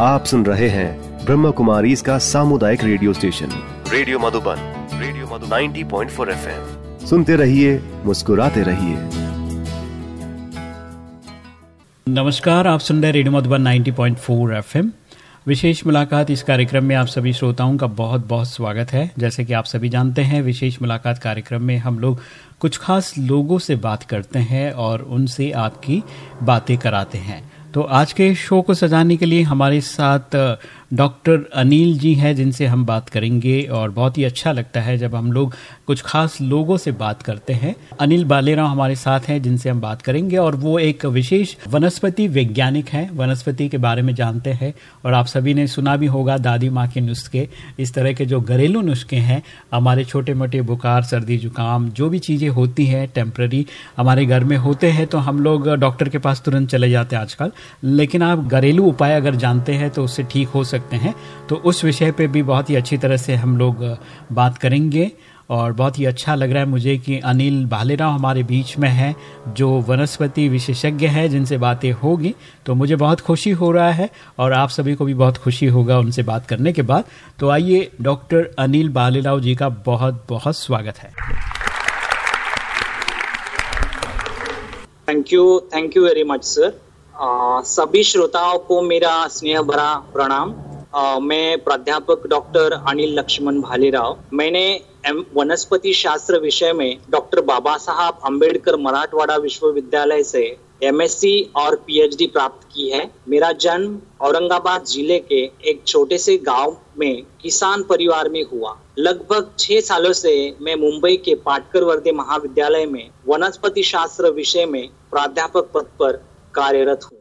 आप सुन रहे हैं ब्रह्म कुमारी इसका सामुदायिक radio station. Radio Madhuban radio Madhuban. 90.4 FM. सुनते रहिए मुस्कुराते रहिए। नमस्कार आप सुन रहे रेडियो मधुबन 90.4 एफएम। विशेष मुलाकात इस कार्यक्रम में आप सभी श्रोताओं का बहुत बहुत स्वागत है। जैसे कि आप सभी जानते हैं विशेष मुलाकात कार्यक्रम में हम लोग कुछ खास लोगों से बात करते हैं और उनसे आपकी बातें कराते हैं। तो आज के शो को सजाने के लिए हमारे साथ डॉक्टर अनिल जी हैं, जिनसे हम बात करेंगे और बहुत ही अच्छा लगता है जब हम लोग कुछ खास लोगों से बात करते हैं। अनिल बालेराव हमारे साथ हैं, जिनसे हम बात करेंगे और वो एक विशेष वनस्पति वैज्ञानिक हैं। वनस्पति के बारे में जानते हैं और आप सभी ने सुना भी होगा दादी माँ के नुस्खे, इस तरह के जो घरेलू नुस्खे हैं, हमारे छोटे मोटे बुखार, सर्दी, जुकाम, जो भी चीज़ें होती हैं, टेम्प्ररी हमारे घर में होते हैं तो हम लोग डॉक्टर के पास तुरंत चले जाते हैं आजकल। लेकिन आप घरेलू उपाय अगर जानते हैं तो उससे ठीक हो सकते हैं। तो उस विषय पे भी बहुत ही अच्छी तरह से हम लोग बात करेंगे और बहुत ही अच्छा लग रहा है मुझे कि अनिल भालेराव हमारे बीच में है, जो वनस्पति विशेषज्ञ है, जिनसे बातें होगी। तो मुझे बहुत खुशी हो रहा है और आप सभी को भी बहुत खुशी होगा उनसे बात करने के बाद। तो आइए, डॉक्टर अनिल भालेराव जी का बहुत बहुत स्वागत है। Thank you thank you very much sir सभी श्रोताओं को मेरा स्नेह भरा प्रणाम। मैं प्राध्यापक डॉक्टर अनिल लक्ष्मण भालेराव। मैंने वनस्पति शास्त्र विषय में डॉक्टर बाबा साहब अंबेडकर मराठवाड़ा विश्वविद्यालय से एमएससी और पीएचडी प्राप्त की है। मेरा जन्म औरंगाबाद ज़िले के एक छोटे से गाँव में किसान परिवार में हुआ। लगभग छह सालों से मैं मुंबई के पाटकर वर्दे महाविद्यालय में वनस्पति शास्त्र विषय में प्राध्यापक पद पर कार्यरत हूँ।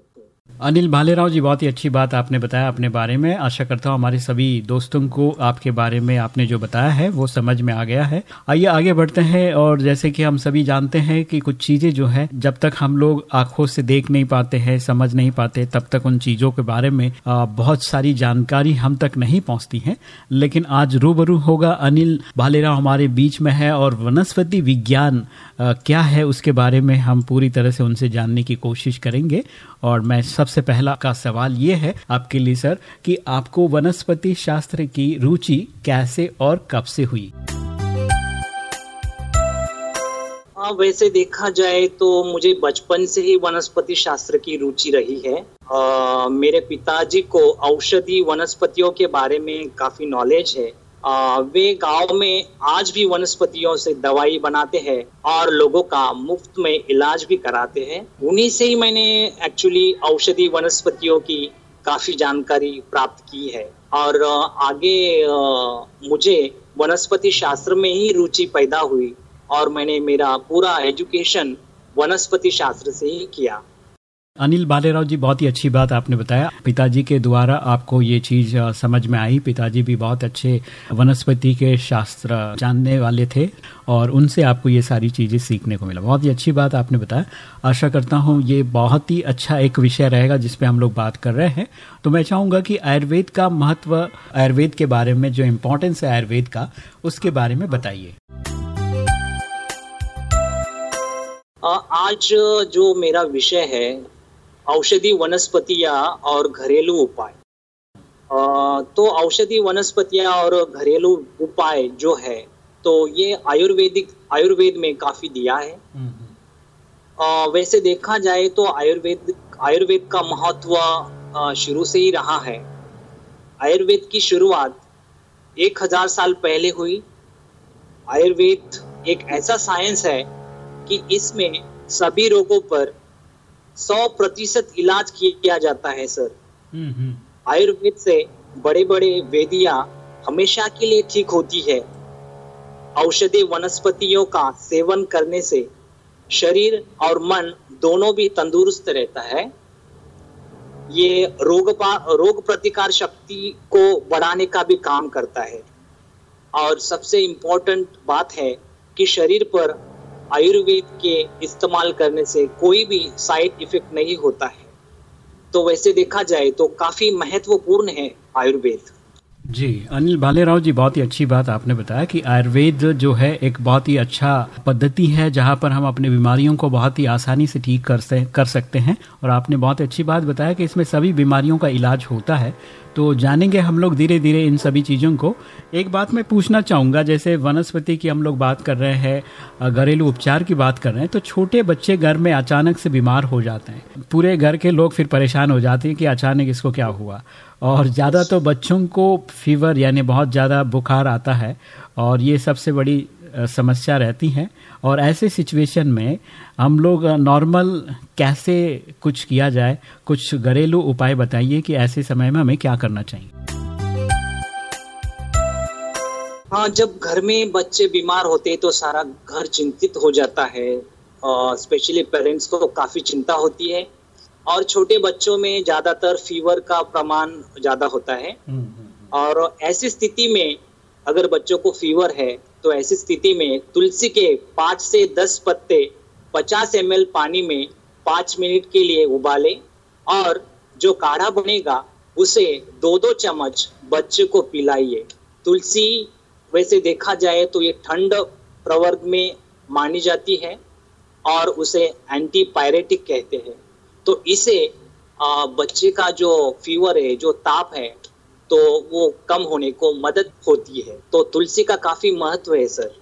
अनिल भालेराव जी, बहुत ही अच्छी बात आपने बताया अपने बारे में। आशा करता हूँ हमारे सभी दोस्तों को आपके बारे में आपने जो बताया है, वो समझ में आ गया है। आइए आगे बढ़ते हैं और जैसे कि हम सभी जानते हैं कि कुछ चीज़ें जो है, जब तक हम लोग आँखों से देख नहीं पाते हैं, समझ नहीं पाते, तब तक उन चीज़ों के बारे में बहुत सारी जानकारी हम तक नहीं पहुँचती है। लेकिन आज रूबरू होगा अनिल भालेराव हमारे बीच में है और वनस्पति विज्ञान क्या है उसके बारे में हम पूरी तरह से उनसे जानने की कोशिश करेंगे। और मैं सबसे पहला का सवाल ये है आपके लिए सर कि आपको वनस्पति शास्त्र की रुचि कैसे और कब से हुई? हाँ वैसे देखा जाए तो मुझे बचपन से ही वनस्पति शास्त्र की रुचि रही है। आ, मेरे पिताजी को औषधि वनस्पतियों के बारे में काफ़ी नॉलेज है। आ, वे गाँव में आज भी वनस्पतियों से दवाई बनाते हैं और लोगों का मुफ़्त में इलाज भी कराते हैं। उन्हीं से ही मैंने एक्चुअली औषधि वनस्पतियों की काफ़ी जानकारी प्राप्त की है। और आगे मुझे वनस्पति शास्त्र में ही रुचि पैदा हुई और मैंने मेरा पूरा एजुकेशन वनस्पति शास्त्र से ही किया। अनिल बालेराव जी, बहुत ही अच्छी बात आपने बताया। पिताजी के द्वारा आपको ये चीज़ समझ में आई। पिताजी भी बहुत अच्छे वनस्पति के शास्त्र जानने वाले थे और उनसे आपको ये सारी चीज़ें सीखने को मिला। बहुत ही अच्छी बात आपने बताया। आशा करता हूँ ये बहुत ही अच्छा एक विषय रहेगा जिसपे हम लोग बात कर रहे हैं। तो मैं चाहूँगा कि आयुर्वेद का महत्व, आयुर्वेद के बारे में, जो इम्पोर्टेंस है आयुर्वेद का, उसके बारे में बताइए। आज जो मेरा विषय है औषधि वनस्पतियाँ और घरेलू उपाय। तो औषधि वनस्पतियाँ और घरेलू उपाय जो है तो ये आयुर्वेदिक आयुर्वेद में काफ़ी दिया है। आ, वैसे देखा जाए तो आयुर्वेद आयुर्वेद का महत्व शुरू से ही रहा है। आयुर्वेद की शुरुआत एक हज़ार साल पहले हुई। आयुर्वेद एक ऐसा साइंस है कि इसमें सभी रोगों पर सौ प्रतिशत इलाज किया जाता है सर। हम्म, हम्म। आयुर्वेद से बड़े बड़े वेदियाँ हमेशा के लिए ठीक होती है। औषधि वनस्पतियों का सेवन करने से शरीर और मन दोनों भी तंदुरुस्त रहता है। ये रोग रोग प्रतिकार शक्ति को बढ़ाने का भी काम करता है। और सबसे इम्पोर्टेंट बात है कि शरीर पर आयुर्वेद के इस्तेमाल करने से कोई भी साइड इफ़ेक्ट नहीं होता है। तो वैसे देखा जाए तो काफ़ी महत्वपूर्ण है आयुर्वेद। जी अनिल भालेराव जी बहुत ही अच्छी बात आपने बताया कि आयुर्वेद जो है एक बहुत ही अच्छा पद्धति है जहाँ पर हम अपने बीमारियों को बहुत ही आसानी से ठीक कर से, कर सकते हैं। और आपने बहुत अच्छी बात बताया कि इसमें सभी बीमारियों का इलाज होता है। तो जानेंगे हम लोग धीरे धीरे इन सभी चीज़ों को। एक बात मैं पूछना चाहूँगा जैसे वनस्पति की हम लोग बात कर रहे हैं घरेलू उपचार की बात कर रहे हैं तो छोटे बच्चे घर में अचानक से बीमार हो जाते हैं। पूरे घर के लोग फिर परेशान हो जाते हैं कि अचानक इसको क्या हुआ? और ज़्यादा तो बच्चों को फीवर यानी बहुत ज़्यादा बुखार आता है, और ये सबसे बड़ी समस्या रहती है। और ऐसे सिचुएशन में हम लोग नॉर्मल कैसे कुछ किया जाए, कुछ घरेलू उपाय बताइए कि ऐसे समय में हमें क्या करना चाहिए। हाँ जब घर में बच्चे बीमार होते तो सारा घर चिंतित हो जाता है स्पेशली पेरेंट्स को काफ़ी चिंता होती है। और छोटे बच्चों में ज़्यादातर फीवर का प्रमाण ज़्यादा होता है। हम्म, हम्म, हम्म। और ऐसी स्थिति में अगर बच्चों को फीवर है तो ऐसी स्थिति में तुलसी के पाँच से दस पत्ते पचास एम पानी में पाँच मिनट के लिए उबाले और जो काढ़ा बनेगा उसे दो दो चम्मच बच्चे को पिलाइए। तुलसी वैसे देखा जाए तो ये ठंड प्रवर्ग में मानी जाती है और उसे एंटीपायरेटिक कहते हैं। तो इसे बच्चे का जो फीवर है, जो ताप है तो वो कम होने को मदद होती है। तो तुलसी का काफ़ी महत्व है, सर।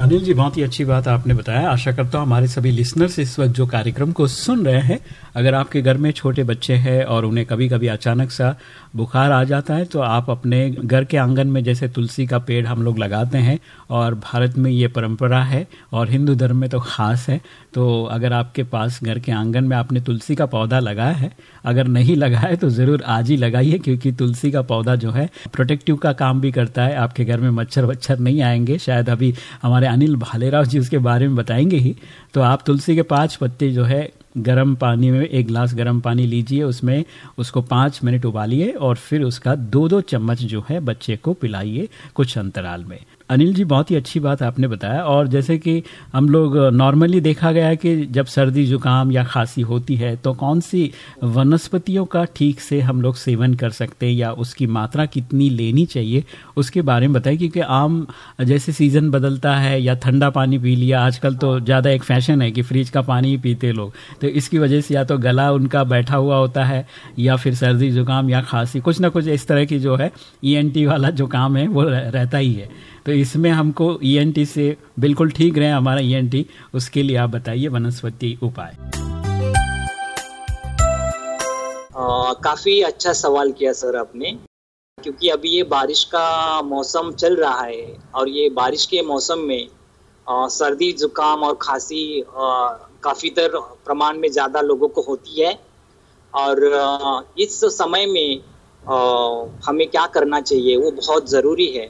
अनिल जी, बहुत ही अच्छी बात आपने बताया। आशा करता हूँ हमारे सभी लिसनर्स इस वक्त जो कार्यक्रम को सुन रहे हैं, अगर आपके घर में छोटे बच्चे हैं और उन्हें कभी कभी अचानक सा बुखार आ जाता है तो आप अपने घर के आँगन में जैसे तुलसी का पेड़ हम लोग लगाते हैं और भारत में ये परंपरा है और हिंदू धर्म में तो ख़ास है तो अगर आपके पास घर के आँगन में आपने तुलसी का पौधा लगाया है, अगर नहीं लगाया तो ज़रूर आज ही लगाइए, क्योंकि तुलसी का पौधा जो है प्रोटेक्टिव का काम भी करता है। आपके घर में मच्छर वच्छर नहीं आएँगे, शायद अभी हमारे अनिल भालेराव जी उसके बारे में बताएँगे ही। तो आप तुलसी के पाँच पत्ते जो है, गर्म पानी में एक गिलास गर्म पानी लीजिए, उसमें उसको पाँच मिनट उबालिए और फिर उसका दो दो चम्मच जो है बच्चे को पिलाइए कुछ अंतराल में। अनिल जी, बहुत ही अच्छी बात आपने बताया। और जैसे कि हम लोग नॉर्मली देखा गया है कि जब सर्दी, जुकाम या खांसी होती है तो कौन सी वनस्पतियों का ठीक से हम लोग सेवन कर सकते हैं या उसकी मात्रा कितनी लेनी चाहिए, उसके बारे में बताइए क्योंकि आम, जैसे सीज़न बदलता है या ठंडा पानी पी लिया, आजकल तो ज़्यादा एक फ़ैशन है कि फ्रिज का पानी ही पीते लोग। तो इसकी वजह से या तो गला उनका बैठा हुआ होता है या फिर सर्दी, जुकाम या खांसी, कुछ ना कुछ इस तरह की जो है ई e वाला जो काम है, वो रहता ही है। तो इसमें हमको ई e से बिल्कुल ठीक रहे हमारा ई e उसके लिए आप बताइए वनस्पति उपाय। काफ़ी अच्छा सवाल किया सर आपने क्योंकि अभी ये बारिश का मौसम चल रहा है और ये बारिश के मौसम में आ, सर्दी जुकाम और खांसी काफ़ी तर प्रमाण में ज़्यादा लोगों को होती है। और आ, इस समय में आ, हमें क्या करना चाहिए वो बहुत ज़रूरी है।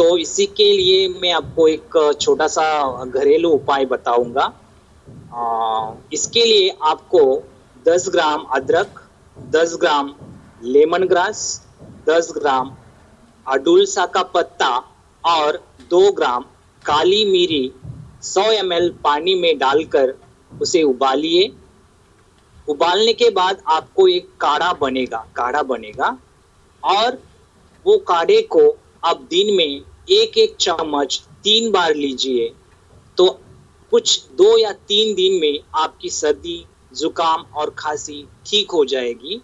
तो इसी के लिए मैं आपको एक छोटा सा घरेलू उपाय बताऊँगा। इसके लिए आपको 10 ग्राम अदरक 10 ग्राम लेमन ग्रास 10 ग्राम अडुलसा का पत्ता और 2 ग्राम काली मिरी 100 एम पानी में डालकर उसे उबालिए। उबालने के बाद आपको एक काढ़ा बनेगा काढ़ा बनेगा और वो काढ़े को आप दिन में एक एक चम्मच तीन बार लीजिए तो कुछ दो या तीन दिन में आपकी सर्दी, जुकाम और खांसी ठीक हो जाएगी।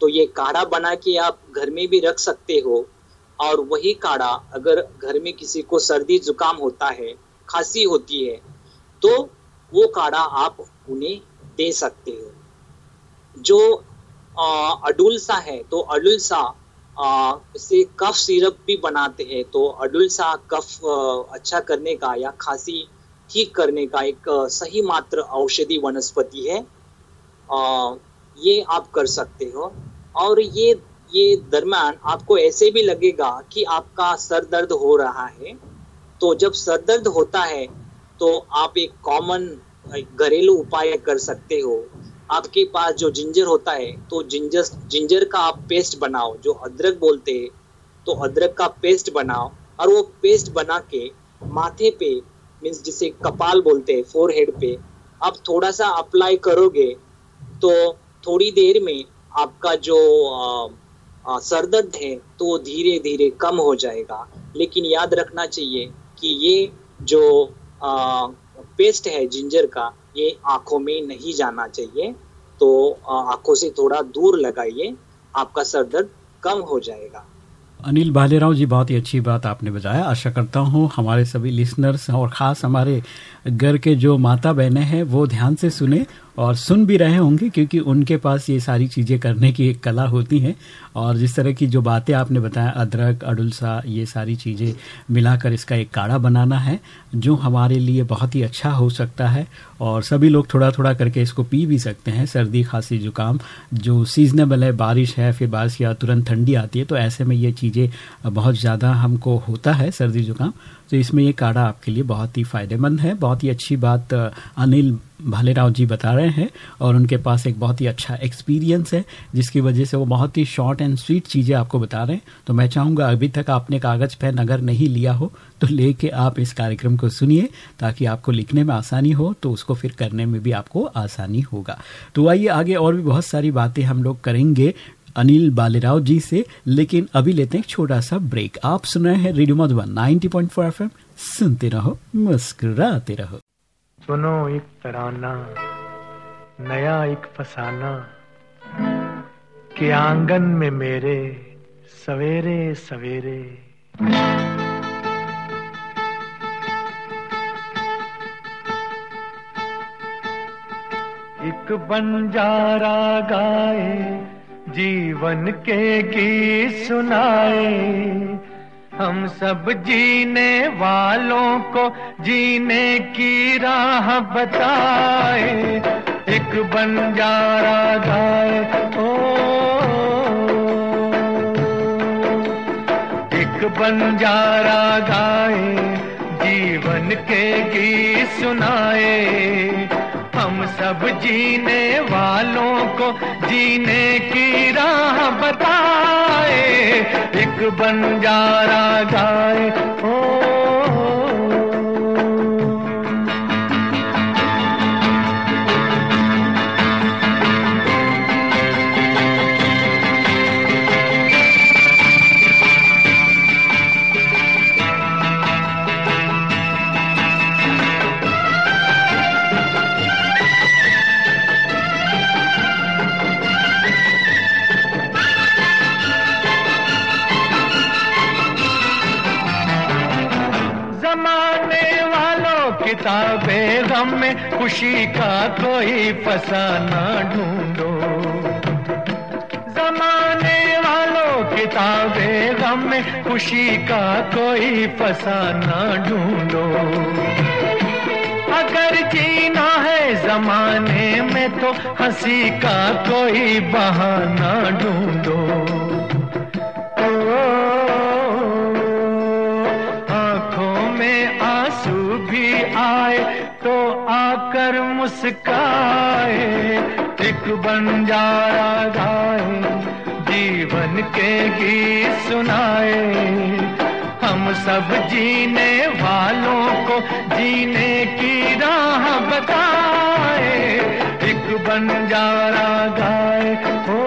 तो ये काढ़ा बना के आप घर में भी रख सकते हो और वही काढ़ा अगर घर में किसी को सर्दी, जुकाम होता है, खांसी होती है तो वो काढ़ा आप उन्हें दे सकते हो। जो अडुलसा है तो अडुलसा इससे कफ सिरप भी बनाते हैं तो अडुलसा कफ अच्छा करने का या खांसी ठीक करने का एक सही मात्र औषधि वनस्पति है। ये आप कर सकते हो। और ये ये दरम्यान आपको ऐसे भी लगेगा कि आपका सर दर्द हो रहा है। तो जब सर दर्द होता है तो आप एक कॉमन घरेलू उपाय कर सकते हो। आपके पास जो जिंजर होता है तो जिंजर जिंजर का आप पेस्ट बनाओ जो अदरक बोलते हैं तो अदरक का पेस्ट बनाओ और वो पेस्ट बना के माथे पे मीन्स जिसे कपाल बोलते हैं फोर हेड पे आप थोड़ा सा अप्लाई करोगे तो थोड़ी देर में आपका जो आ, सरदर्द है तो वो धीरे धीरे कम हो जाएगा। लेकिन याद रखना चाहिए कि ये जो आ, पेस्ट है जिंजर का ये आँखों में नहीं जाना चाहिए। तो आँखों से थोड़ा दूर लगाइए, आपका सर दर्द कम हो जाएगा। अनिल भालेराव जी, बहुत ही अच्छी बात आपने बताया आशा करता हूँ हमारे सभी लिसनर्स और ख़ास हमारे घर के जो माता बहनें हैं, वो ध्यान से सुने और सुन भी रहे होंगे, क्योंकि उनके पास ये सारी चीज़ें करने की एक कला होती हैं। और जिस तरह की जो बातें आपने बताया, अदरक अडुलसा ये सारी चीज़ें मिलाकर इसका एक काढ़ा बनाना है, जो हमारे लिए बहुत ही अच्छा हो सकता है। और सभी लोग थोड़ा थोड़ा करके इसको पी भी सकते हैं, सर्दी खांसी जुकाम, जो सीजनेबल है, बारिश है, फिर बारिश या तुरंत ठंडी आती है तो ऐसे में ये चीज़ें बहुत ज़्यादा हमको होता है, सर्दी जुकाम। तो इसमें ये काढ़ा आपके लिए बहुत ही फ़ायदेमंद है। बहुत ही अच्छी बात अनिल भालेराव जी बता रहे हैं और उनके पास एक बहुत ही अच्छा एक्सपीरियंस है, जिसकी वजह से वो बहुत ही शॉर्ट एंड स्वीट चीज़ें आपको बता रहे हैं। तो मैं चाहूँगा अभी तक आपने कागज़, पेन अगर नहीं लिया हो तो लेके आप इस कार्यक्रम को सुनिए, ताकि आपको लिखने में आसानी हो तो उसको फिर करने में भी आपको आसानी होगा। तो आइए आगे और भी बहुत सारी बातें हम लोग करेंगे। अनिल बालेराव जी से, लेकिन अभी लेते हैं छोटा सा ब्रेक। आप सुन रहे हैं radio Madhuban ninety point 90.4 FM. सुनते रहो, मुस्कुराते रहो। सुनो एक तराना, नया एक फसाना, के आँगन में मेरे सवेरे सवेरे। एक बंजारा गाए जीवन के गीत सुनाए। हम सब जीने वालों को जीने की राह बताए। एक बंजारा गाए ओ। एक बंजारा गाए जीवन के गीत सुनाए। सब जीने वालों को जीने की राह बताए। एक बंजारा गाए ओ ओ, गम में खुशी का कोई फसाना ढूंढो। जमाने वालों किताबे गम में खुशी का कोई फसाना ढूंढो। अगर जीना है जमाने में तो हँसी का कोई बहाना ढूंढो। आँखों में आँसू भी आए आकर मुस्काए, एक बंजारा गाए जीवन के गीत सुनाए। हम सब जीने वालों को जीने की राह बताए, एक बंजारा गाए हो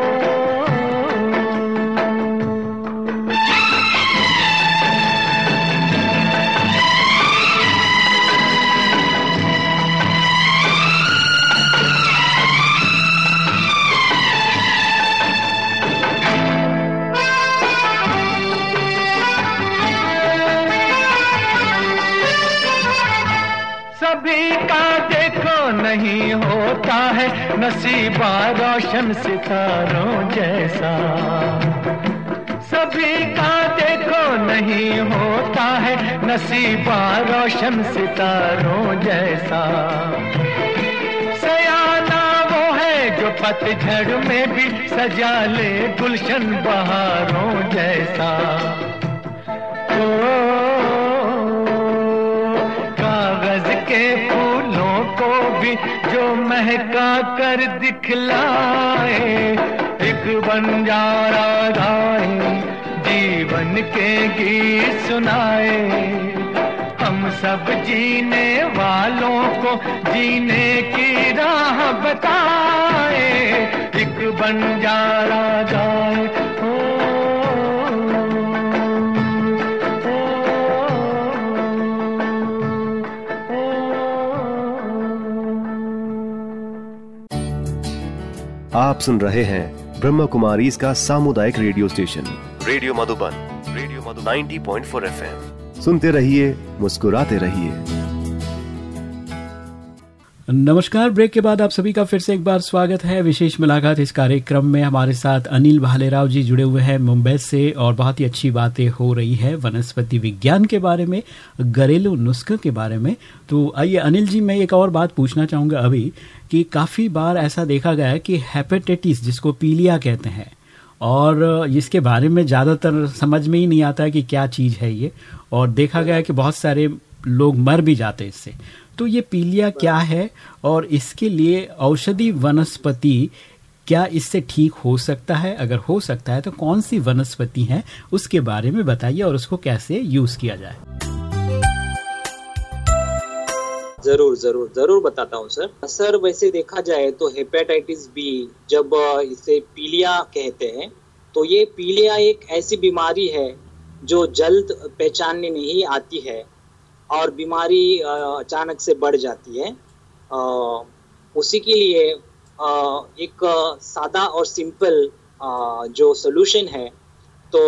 होता है नसीबा रोशन सितारों जैसा। सभी का देखो नहीं होता है नसीबा रोशन सितारों जैसा। सयाना वो है जो पतझड़ में भी सजा ले गुलशन बहारों जैसा। ओ, कागज़ के को भी जो महका कर दिखलाए। एक बंजारा गाए जीवन के गीत सुनाए। हम सब जीने वालों को जीने की राह बताए। एक बंजारा गाए सुन रहे हैं ब्रह्म कुमारी इसका सामुदायिक radio station. Radio Madhuban radio Madhu 90.4 FM. सुनते रहिए मुस्कुराते रहिए। नमस्कार ब्रेक के बाद आप सभी का फिर से एक बार स्वागत है। विशेष मुलाकात इस कार्यक्रम में हमारे साथ अनिल भालेराव जी जुड़े हुए हैं मुंबई से और बहुत ही अच्छी बातें हो रही है वनस्पति विज्ञान के बारे में घरेलू नुस्खे के बारे में। तो आइए अनिल जी मैं एक और बात पूछना चाहूँगा अभी कि काफ़ी बार ऐसा देखा गया है कि हेपेटाइटिस जिसको पीलिया कहते हैं, और इसके बारे में ज़्यादातर समझ में ही नहीं आता है कि क्या चीज़ है ये, और देखा गया है कि बहुत सारे लोग मर भी जाते हैं इससे। तो ये पीलिया क्या है, और इसके लिए औषधि वनस्पति क्या इससे ठीक हो सकता है? अगर हो सकता है तो कौन सी वनस्पति है? उसके बारे में बताइए, और उसको कैसे यूज़ किया जाए। ज़रूर ज़रूर ज़रूर बताता हूँ, सर। सर, वैसे देखा जाए तो हेपेटाइटिस बी जब इसे पीलिया कहते हैं तो ये पीलिया एक ऐसी बीमारी है, जो जल्द पहचानने नहीं आती है, और बीमारी अचानक से बढ़ जाती है। उसी के लिए एक सादा और सिंपल जो सोल्यूशन है तो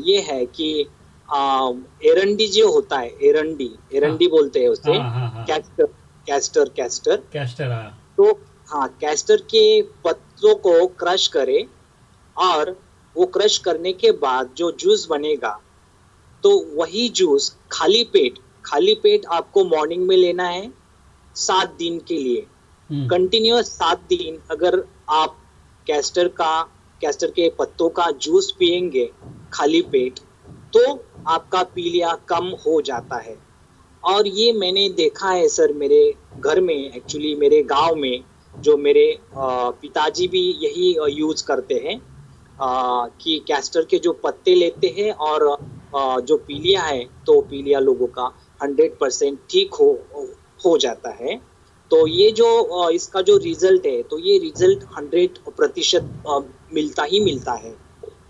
ये है कि एरंडी जो होता है एरंडी एरंडी हाँ, बोलते हैं उसे हाँ, हाँ, हाँ, कैस्टर कैस्टर कैस्टर कैस्टर हाँ। तो हाँ कैस्टर के पत्तों को क्रश करे और वो क्रश करने के बाद जो जूस बनेगा तो वही जूस खाली पेट खाली पेट आपको मॉर्निंग में लेना है सात दिन के लिए कंटिन्यूस हम्म। सात दिन अगर आप कैस्टर का कैस्टर के पत्तों का जूस पियेंगे खाली पेट तो आपका पीलिया कम हो जाता है। और ये मैंने देखा है सर मेरे घर में एक्चुअली मेरे गाँव में, जो मेरे पिताजी भी यही यूज़ करते हैं। कि कैस्टर के जो पत्ते लेते हैं और जो पीलिया है तो पीलिया लोगों का हंड्रेड परसेंट ठीक हो हो जाता है। तो ये जो इसका जो रिज़ल्ट है तो ये रिज़ल्ट हंड्रेड प्रतिशत मिलता ही मिलता है।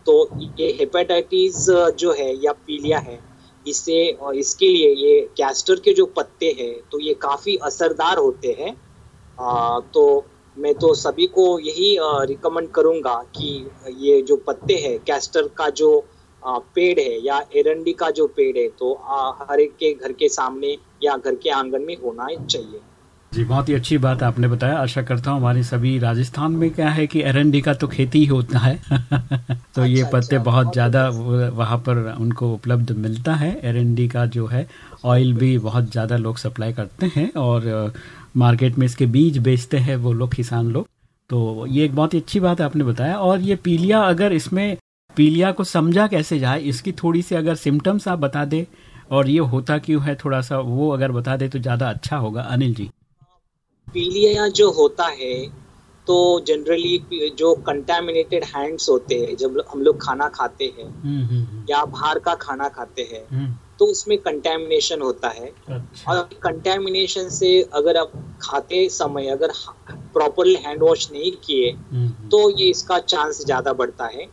तो ये हेपेटाइटिस जो है या पीलिया है इससे इसके लिए ये कैस्टर के जो पत्ते हैं तो ये काफ़ी असरदार होते हैं। तो मैं तो सभी को यही रिकमेंड करूँगा कि ये जो पत्ते हैं कैस्टर का जो पेड़ है या एरंडी का जो पेड़ है तो हर एक के घर के सामने या घर के आँगन में होना चाहिए। जी बहुत ही अच्छी बात आपने बताया। आशा करता हूँ हमारे सभी राजस्थान में क्या है कि एरंडी का तो खेती ही होता है। तो अच्छा, ये पत्ते अच्छा, बहुत ज़्यादा वहाँ पर उनको उपलब्ध मिलता है। एरंडी का जो है ऑयल भी बहुत ज़्यादा लोग सप्लाई करते हैं और मार्केट में इसके बीज बेचते हैं वो लोग किसान लोग। तो ये एक बहुत ही अच्छी बात आपने बताया। और ये पीलिया अगर इसमें पीलिया को समझा कैसे जाए? इसकी थोड़ी सी अगर सिम्टम्स आप बता दें। और ये होता क्यों है? थोड़ा सा वो अगर बता दे तो ज़्यादा अच्छा होगा। अनिल जी। पीलिया जो होता है तो जनरली जो कंटेमिनेटेड हैंड्स होते हैं जब हम लोग खाना खाते हैं हम्म, हम्म, हम्म। या बाहर का खाना खाते हैं तो उसमें कंटेमिनेशन होता है। अच्छा। और कंटेमिनेशन से अगर आप खाते समय अगर प्रॉपरली हैंड वॉश नहीं किए तो ये इसका चांस ज़्यादा बढ़ता है।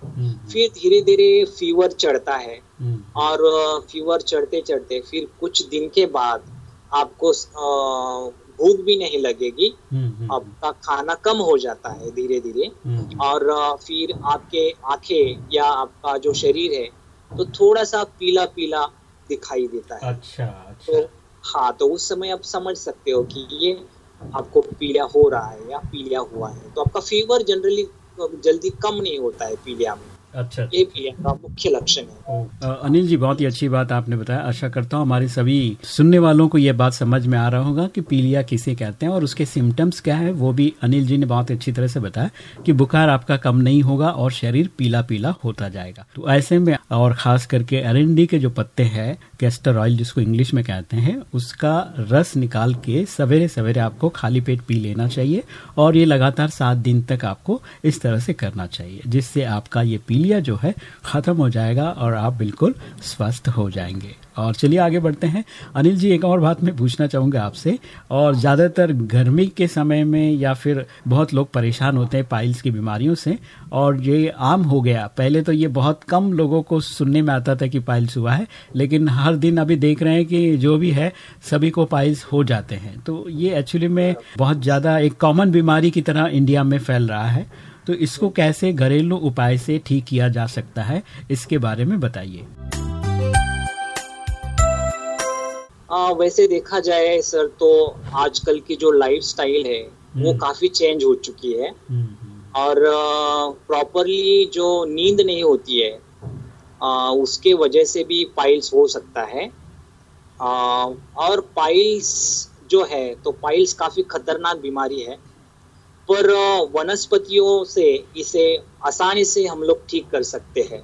फिर धीरे धीरे फीवर चढ़ता है। और फीवर चढ़ते चढ़ते फिर कुछ दिन के बाद आपको भूख भी नहीं लगेगी हम्म, हम्म, आपका खाना कम हो जाता है धीरे धीरे हम्म, और फिर आपके आँखें या आपका जो शरीर है तो थोड़ा सा पीला पीला दिखाई देता है। अच्छा, अच्छा। तो हाँ तो उस समय आप समझ सकते हो कि ये आपको पीलिया हो रहा है या पीलिया हुआ है। तो आपका फीवर जनरली जल्दी कम नहीं होता है पीलिया में। अच्छा ये भी का मुख्य लक्षण है अनिल जी बहुत ही अच्छी बात आपने बताया। आशा करता हूँ हमारे सभी सुनने वालों को ये बात समझ में आ रहा होगा कि पीलिया किसे कहते हैं और उसके सिम्टम्स क्या है वो भी अनिल जी ने बहुत अच्छी तरह से बताया कि बुखार आपका कम नहीं होगा और शरीर पीला पीला होता जाएगा। तो ऐसे में और खास करके अरेंडी के जो पत्ते हैं कैस्टर ऑयल जिसको इंग्लिश में कहते हैं उसका रस निकाल के सवेरे सवेरे आपको खाली पेट पी लेना चाहिए और ये लगातार सात दिन तक आपको इस तरह से करना चाहिए जिससे आपका ये पीली पीलिया जो है ख़त्म हो जाएगा और आप बिल्कुल स्वस्थ हो जाएँगे। और चलिए आगे बढ़ते हैं। अनिल जी, एक और बात मैं पूछना चाहूँगा आपसे। और ज़्यादातर गर्मी के समय में या फिर बहुत लोग परेशान होते हैं पाइल्स की बीमारियों से, और ये आम हो गया। पहले तो ये बहुत कम लोगों को सुनने में आता था कि पाइल्स हुआ है, लेकिन हर दिन अभी देख रहे हैं कि जो भी है, सभी को पाइल्स हो जाते हैं। तो ये एक्चुअली में बहुत ज़्यादा एक कॉमन बीमारी की तरह इंडिया में फैल रहा है। तो इसको कैसे घरेलू उपाय से ठीक किया जा सकता है इसके बारे में बताइए। आ, वैसे देखा जाए सर तो आजकल की जो लाइफ स्टाइल है वो हम्म। काफ़ी चेंज हो चुकी है। और प्रॉपरली जो नींद नहीं होती है आ, उसके वजह से भी पाइल्स हो सकता है। आ, और पाइल्स जो है तो पाइल्स काफ़ी खतरनाक बीमारी है। पर वनस्पतियों से इसे आसानी से हम लोग ठीक कर सकते हैं।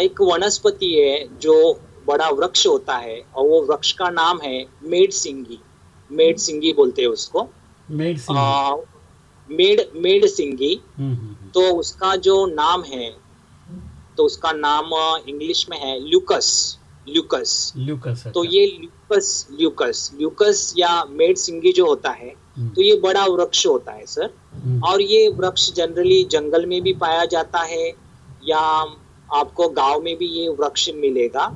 एक वनस्पति है जो बड़ा वृक्ष होता है और वो वृक्ष का नाम है मेड सिंगी। मेड सिंगी बोलते हैं उसको। मेड आ, मेड मेड सिंगी। हम्म, हम्म, हम्म। तो उसका जो नाम है तो उसका नाम इंग्लिश में है ल्यूकस ल्यूकस। ल्यूकस तो अच्छा। ये ल्यूकस ल्यूकस ल्यूकस या मेड सिंगी जो होता है हम्म, तो ये बड़ा वृक्ष होता है सर। हम्म, और ये वृक्ष जनरली जंगल में भी पाया जाता है या आपको गाँव में भी ये वृक्ष मिलेगा।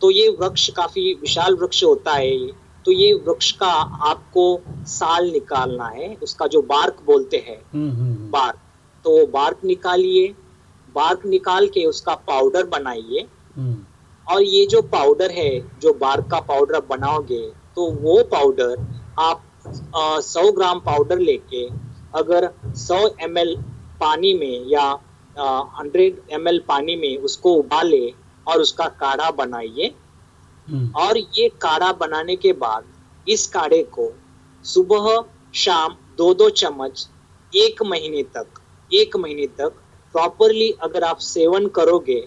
तो ये वृक्ष काफ़ी विशाल वृक्ष होता है तो ये वृक्ष का आपको साल निकालना है उसका जो बार्क बोलते हैं हम्म, हम्म, हम्म, बार्क। तो बार्क निकालिए बार्क निकाल के उसका पाउडर बनाइए। हम्म, और ये जो पाउडर है जो बार्क का पाउडर बनाओगे तो वो पाउडर आप सौ ग्राम पाउडर लेके अगर सौ एमएल पानी में या हंड्रेड एम पानी में उसको उबाले और उसका काढ़ा बनाइए। हम्म, और ये काढ़ा बनाने के बाद इस काढ़े को सुबह शाम दो दो चम्मच एक महीने तक एक महीने तक प्रॉपरली अगर आप सेवन करोगे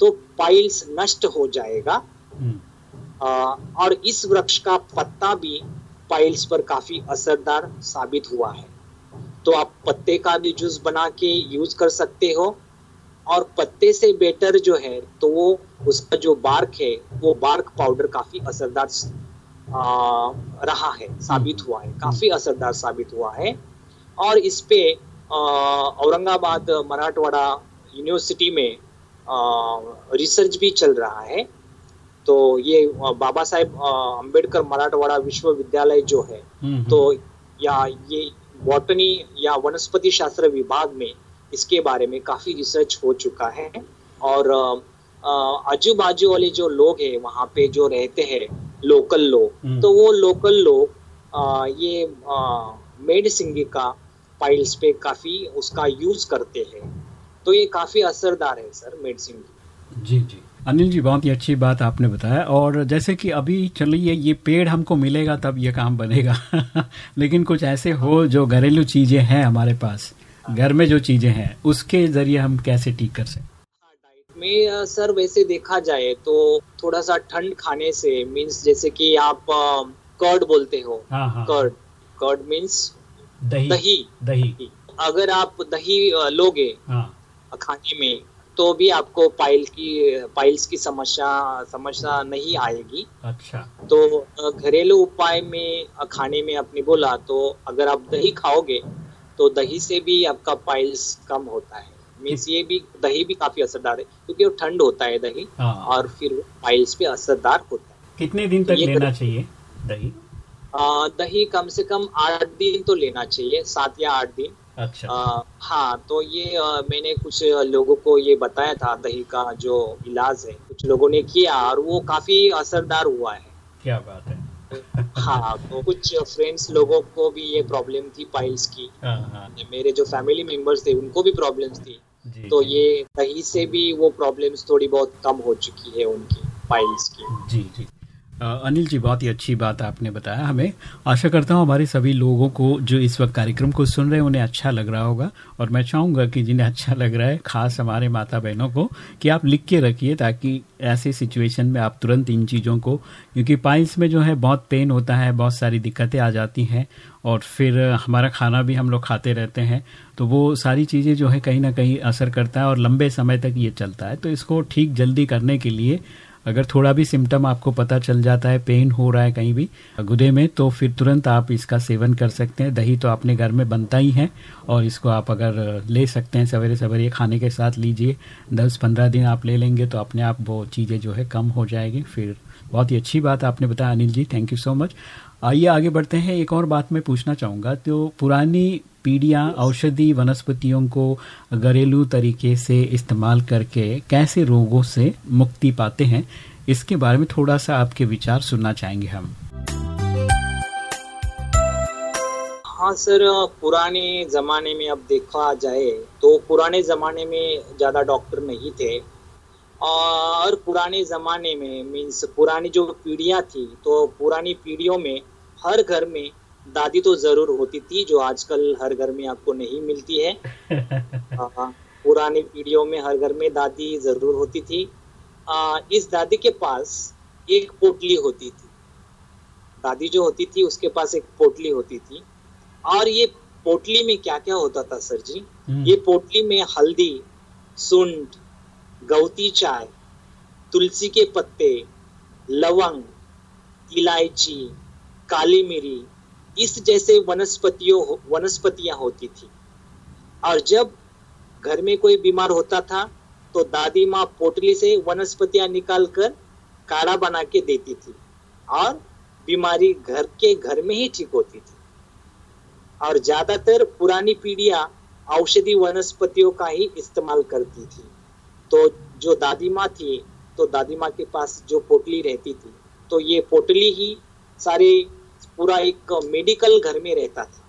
तो पाइल्स नष्ट हो जाएगा। हम्म, आ, और इस वृक्ष का पत्ता भी पाइल्स पर काफ़ी असरदार साबित हुआ है। तो आप पत्ते का भी जूस बना के यूज़ कर सकते हो और पत्ते से बेटर जो है तो वो उसका जो बार्क है वो बार्क पाउडर काफ़ी असरदार आ, रहा है साबित हुआ है काफ़ी असरदार साबित हुआ है। और इस पे आ, औरंगाबाद मराठवाड़ा यूनिवर्सिटी में आ, रिसर्च भी चल रहा है। तो ये बाबा साहेब अंबेडकर मराठवाड़ा विश्वविद्यालय जो है हम्म, तो या ये बॉटनी या वनस्पति शास्त्र विभाग में इसके बारे में काफ़ी रिसर्च हो चुका है और आजू बाजू वाले जो लोग हैं वहाँ पे जो रहते हैं लोकल लोग हम्म। तो वो लोकल लोग ये मेड सिंगी का पाइल्स पे काफ़ी उसका यूज़ करते हैं। तो ये काफ़ी असरदार है सर मेड सिंगी जी जी। अनिल जी बहुत ही अच्छी बात आपने बताया। और जैसे कि अभी चलिए ये पेड़ हमको मिलेगा तब ये काम बनेगा। लेकिन कुछ ऐसे हो जो घरेलू चीज़ें हैं हमारे पास घर में जो चीज़ें हैं उसके ज़रिए हम कैसे ठीक कर सकते हाँ, डाइट में सर वैसे देखा जाए तो थोड़ा सा ठंड खाने से मीन्स जैसे कि आप कर्ड बोलते हाँ। कर्ड कर्ड मीन्स दही। दही। दही। अगर आप दही लोगे हाँ। खाने में तो भी आपको पाइल की पाइल्स की समस्या समस्या नहीं आएगी। अच्छा। तो घरेलू उपाय में खाने में आपने बोला तो अगर आप दही खाओगे तो दही से भी आपका पाइल्स कम होता है। मीन्स ये भी दही भी काफ़ी असरदार है क्योंकि वो ठंड होता है दही हाँ। और फिर पाइल्स पे असरदार होता है। कितने दिन तक लेना चाहिए दही? अ, दही कम से कम आठ दिन तो लेना चाहिए सात या आठ दिन। अच्छा। अ, हाँ तो ये अ, मैंने कुछ लोगों को ये बताया था दही का जो इलाज है कुछ लोगों ने किया और वो काफ़ी असरदार हुआ है। क्या बात है। हाँ तो कुछ फ्रेंड्स लोगों को भी ये प्रॉब्लम थी पाइल्स की। हाँ हाँ। मेरे जो फैमिली मेंबर्स थे उनको भी प्रॉब्लम्स थी। तो ये दही से भी वो प्रॉब्लम्स थोड़ी बहुत कम हो चुकी है उनकी पाइल्स की। जी जी। अनिल जी, बहुत ही अच्छी बात आपने बताया हमें। आशा करता हूँ हमारे सभी लोगों को जो इस वक्त कार्यक्रम को सुन रहे हैं, उन्हें अच्छा लग रहा होगा। और मैं चाहूँगा कि जिन्हें अच्छा लग रहा है, खास हमारे माता बहनों को, कि आप लिख के रखिए ताकि ऐसे सिचुएशन में आप तुरंत इन चीज़ों को, क्योंकि पाइल्स में जो है बहुत पेन होता है, बहुत सारी दिक्कतें आ जाती हैं। और फिर हमारा खाना भी हम लोग खाते रहते हैं तो वो सारी चीज़ें जो है कहीं ना कहीं असर करता है और लंबे समय तक ये चलता है। तो इसको ठीक जल्दी करने के लिए अगर थोड़ा भी सिम्टम आपको पता चल जाता है पेन हो रहा है कहीं भी, गुदे में तो फिर तुरंत आप इसका सेवन कर सकते हैं। दही तो अपने घर में बनता ही है और इसको आप अगर ले सकते हैं सवेरे सवेरे खाने के साथ लीजिए। दस पंद्रह दिन आप ले लेंगे तो अपने आप वो चीज़ें जो है कम हो जाएगी। फिर बहुत ही अच्छी बात आपने बताया Anil ji thank you so much आइए आगे बढ़ते हैं। एक और बात मैं पूछना चाहूँगा। तो पुरानी पीढ़ियाँ औषधि वनस्पतियों को घरेलू तरीके से इस्तेमाल करके कैसे रोगों से मुक्ति पाते हैं इसके बारे में थोड़ा सा आपके विचार सुनना चाहेंगे हम। हाँ सर पुराने ज़माने में अब देखा जाए तो पुराने ज़माने में ज़्यादा डॉक्टर नहीं थे। और पुराने ज़माने में मीन्स पुरानी जो पीढ़ियाँ थी तो पुरानी पीढ़ियों में हर घर में दादी तो ज़रूर होती थी जो आजकल हर घर में आपको नहीं मिलती है। पुरानी पीढ़ियों में हर घर में दादी ज़रूर होती थी। आ, इस दादी के पास एक पोटली होती थी। दादी जो होती थी उसके पास एक पोटली होती थी। और ये पोटली में क्या क्या होता था सर जी? हम्म। ये पोटली में हल्दी सुंड गौती चाय, तुलसी के पत्ते, लवंग, इलायची, काली मिरी, इस जैसे वनस्पतियों वनस्पतियाँ होती थी। और जब घर में कोई बीमार होता था तो दादी माँ पोटली से वनस्पतियाँ निकाल कर काढ़ा बना के देती थी और बीमारी घर के घर में ही ठीक होती थी। और ज़्यादातर पुरानी पीढ़ियाँ औषधि वनस्पतियों का ही इस्तेमाल करती थी। तो जो दादी माँ थी तो दादी माँ के पास जो पोटली रहती थी तो ये पोटली ही सारे पूरा एक मेडिकल घर में रहता था।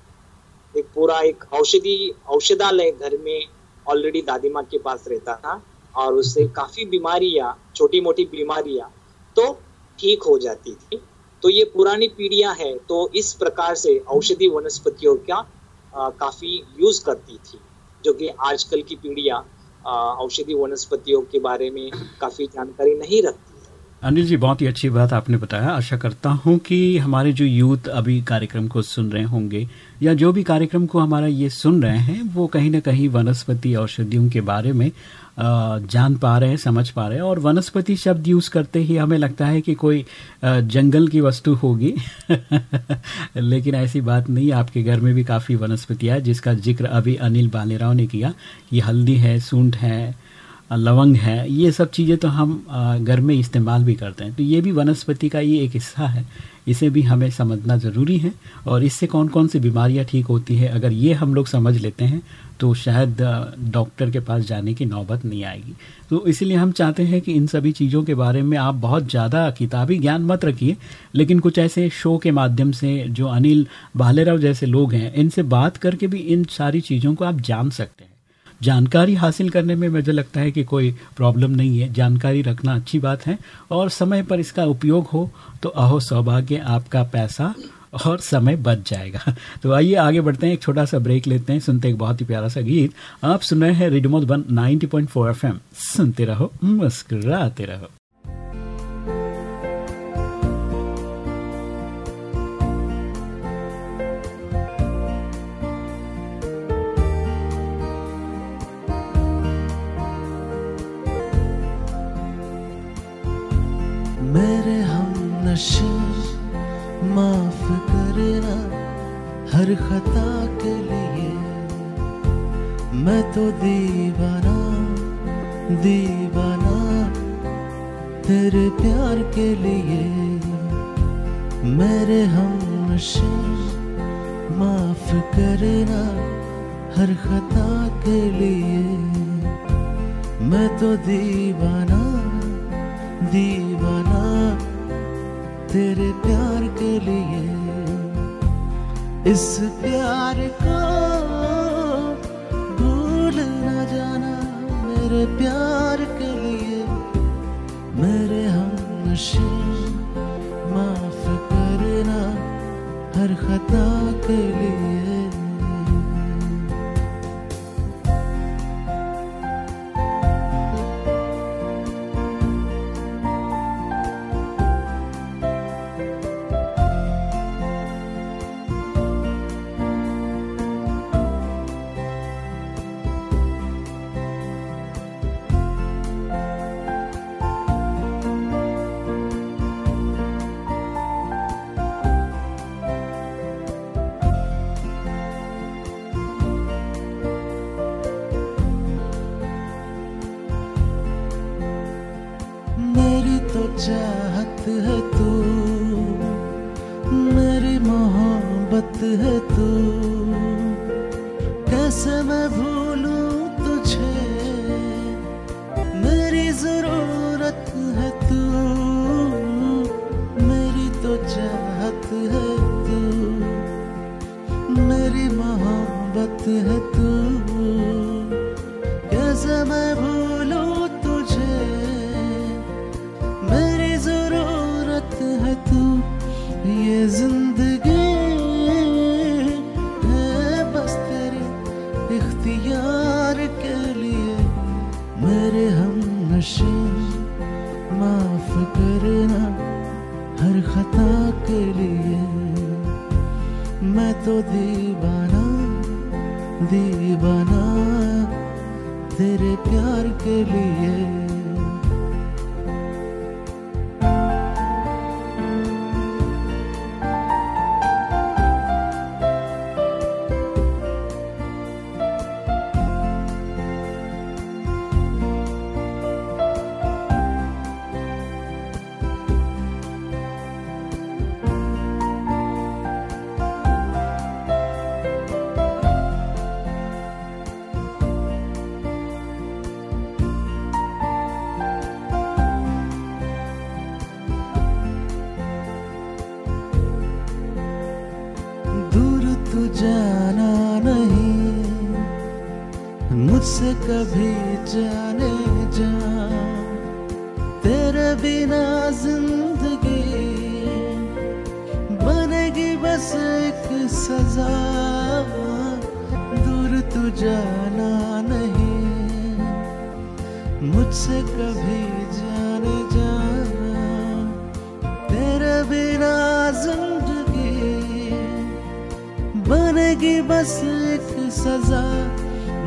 एक पूरा एक औषधि औषधालय घर में ऑलरेडी दादी माँ के पास रहता था और उससे काफ़ी बीमारियाँ छोटी मोटी बीमारियाँ तो ठीक हो जाती थी। तो ये पुरानी पीढ़ियाँ हैं तो इस प्रकार से औषधि वनस्पतियों का आ, काफ़ी यूज़ करती थी जो कि आजकल की पीढ़ियाँ औषधि वनस्पतियों के बारे में काफ़ी जानकारी नहीं रखती। अनिल जी, बहुत ही अच्छी बात आपने बताया। आशा करता हूँ कि हमारे जो यूथ अभी कार्यक्रम को सुन रहे होंगे, या जो भी कार्यक्रम को हमारा ये सुन रहे हैं, वो कहीं ना कहीं वनस्पति औषधियों के बारे में जान पा रहे हैं, समझ पा रहे हैं। और वनस्पति शब्द यूज़ करते ही हमें लगता है कि कोई जंगल की वस्तु होगी। लेकिन ऐसी बात नहीं, आपके घर में भी काफ़ी वनस्पतियाँ जिसका ज़िक्र अभी अनिल बालेराव ने किया ये हल्दी है, सूंठ है लवंग है, ये सब चीज़ें तो हम घर में इस्तेमाल भी करते हैं। तो ये भी वनस्पति का ये एक हिस्सा है। इसे भी हमें समझना ज़रूरी है और इससे कौन कौन सी बीमारियाँ ठीक होती है, अगर ये हम लोग समझ लेते हैं तो शायद डॉक्टर के पास जाने की नौबत नहीं आएगी। तो इसलिए हम चाहते हैं कि इन सभी चीज़ों के बारे में आप बहुत ज़्यादा किताबी ज्ञान मत रखिए, लेकिन कुछ ऐसे शो के माध्यम से जो अनिल भालेराव जैसे लोग हैं, इनसे बात करके भी इन सारी चीज़ों को आप जान सकते हैं। जानकारी हासिल करने में मुझे लगता है कि कोई प्रॉब्लम नहीं है। जानकारी रखना अच्छी बात है और समय पर इसका उपयोग हो तो अहो सौभाग्य, आपका पैसा और समय बच जाएगा। तो आइए आगे बढ़ते हैं, एक छोटा सा ब्रेक लेते हैं, सुनते एक बहुत ही प्यारा सा गीत। आप सुन रहे हैं रेडमोट one ninety point four F सुनते रहो, मुस्कुराते रहो। हर खता के लिए मैं तो दीवाना दीवाना। तेरे प्यार के लिए मेरे हम माफ़ करना हर खता के लिए। मैं तो दीवाना दीवाना। तेरे प्यार के लिए इस प्यार को भूल न जाना मेरे प्यार के लिए। मेरे हम नशी माफ़ करना हर खता के लिए कैसे मैं भूलूं तुझे, मेरी ज़रूरत है तू, मेरी तो चाहत है तू, मेरी मोहब्बत है तू। मैं बस एक सजा दूर तू जाना नहीं। मुझसे कभी जाने जाना, तेरे बिना ज़िंदगी बनेगी बस एक सजा।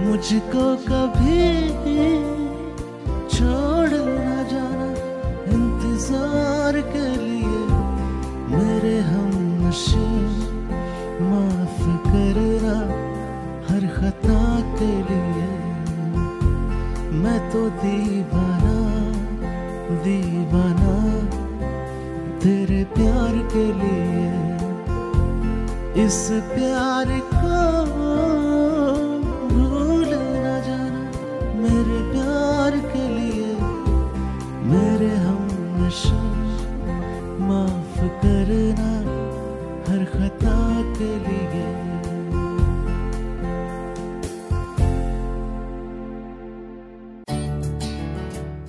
मुझको कभी दीवाना दीवाना तेरे प्यार के लिए इस प्यार